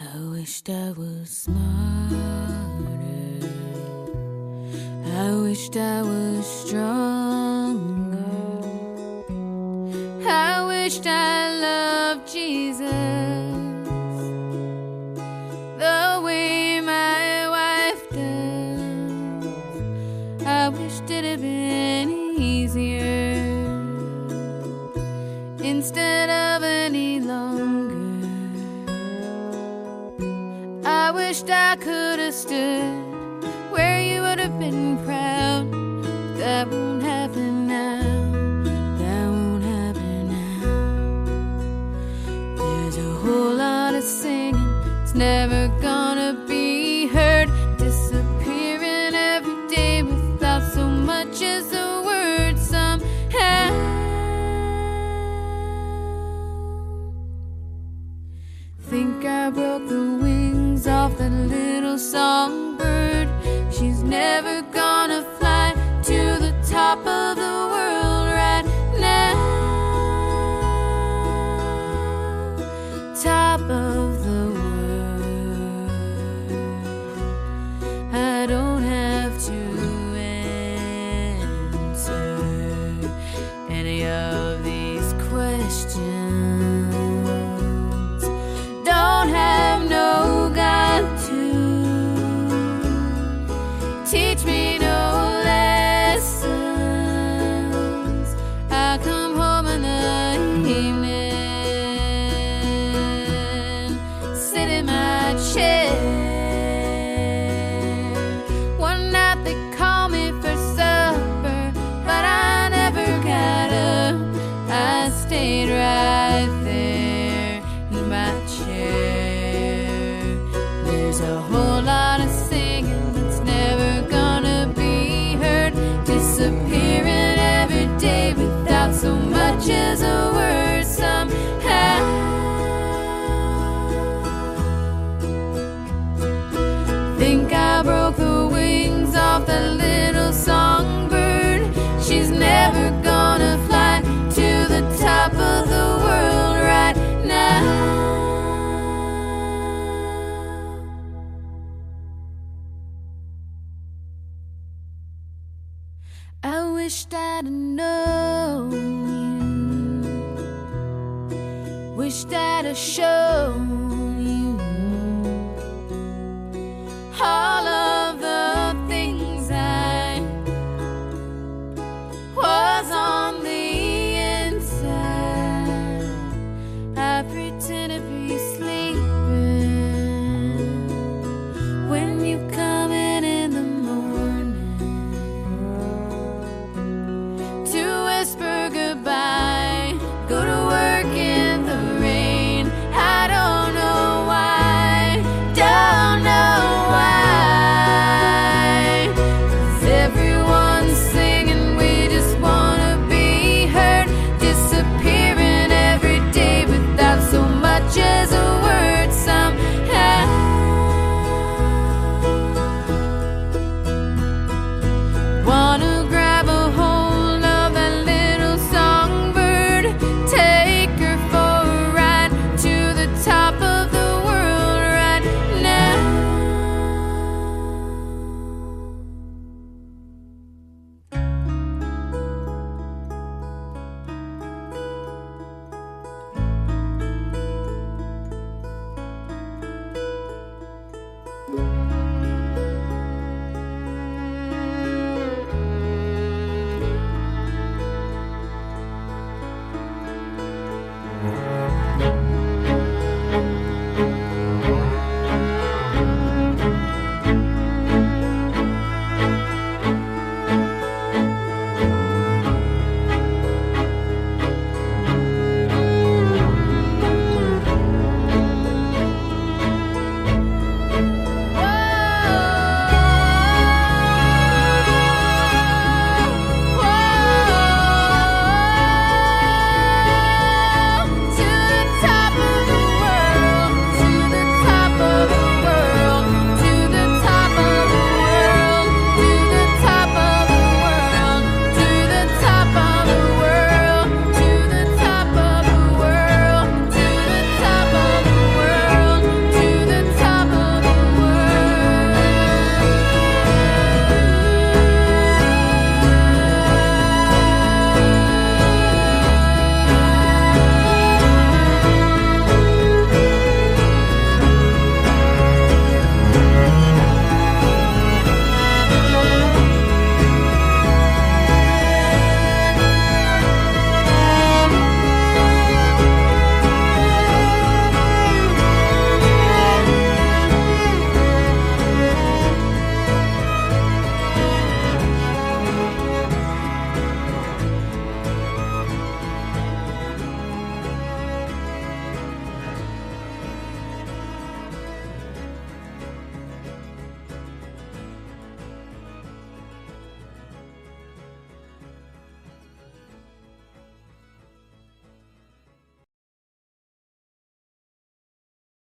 I wished I was smarter. I wished I was stronger. I wished I loved Jesus the way my wife does. I wished it had been. I wished I could have stood where you would have been proud. That won't happen now. That won't happen now. There's a whole lot of singing. It's never a whole lot. wished I'd known you. Wished I'd have shown you all of the things I was on the inside. I pretend.